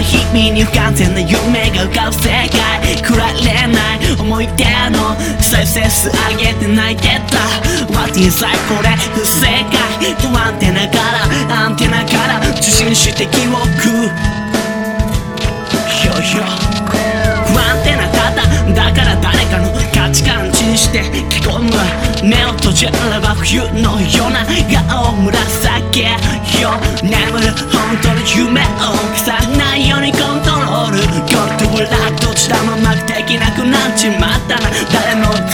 日々に不完全な夢が浮かぶ世界くられない思い出の再生数上げて泣いてた What is I これ不正解不安定なからアンテナから受信して記憶ひょひょ不安定な方だから誰かの価値観にして着込む目を閉じれば冬のような顔紫よ眠る本当の夢をロール夜とブラックどちらもうまくできなくなっ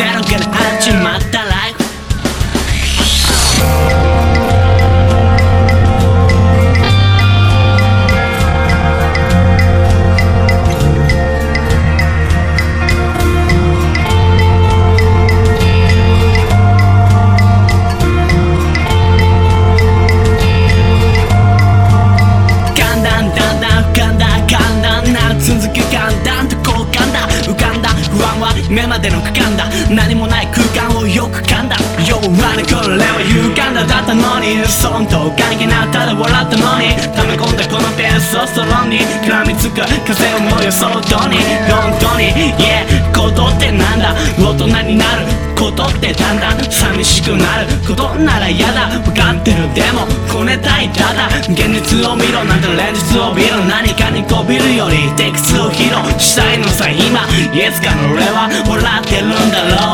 のに損と関係なっただ笑ったのに。溜め込んだこのペースをストロンに絡みつく風をもよそうとに。本当に。Yeah ことってなんだ。大人になることってだんだ。ん寂しくなる。ことなら嫌だ。分かってる。でもこねたいただ。現実を見ろなんて連日を見る何かにこびるよりテクスを披露したいのさ。今いつかの俺は笑ってるんだろう。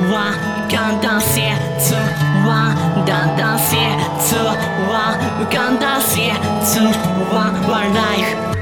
C2 は簡単 C2 はだんだん C2 は浮かんだ C2 は One life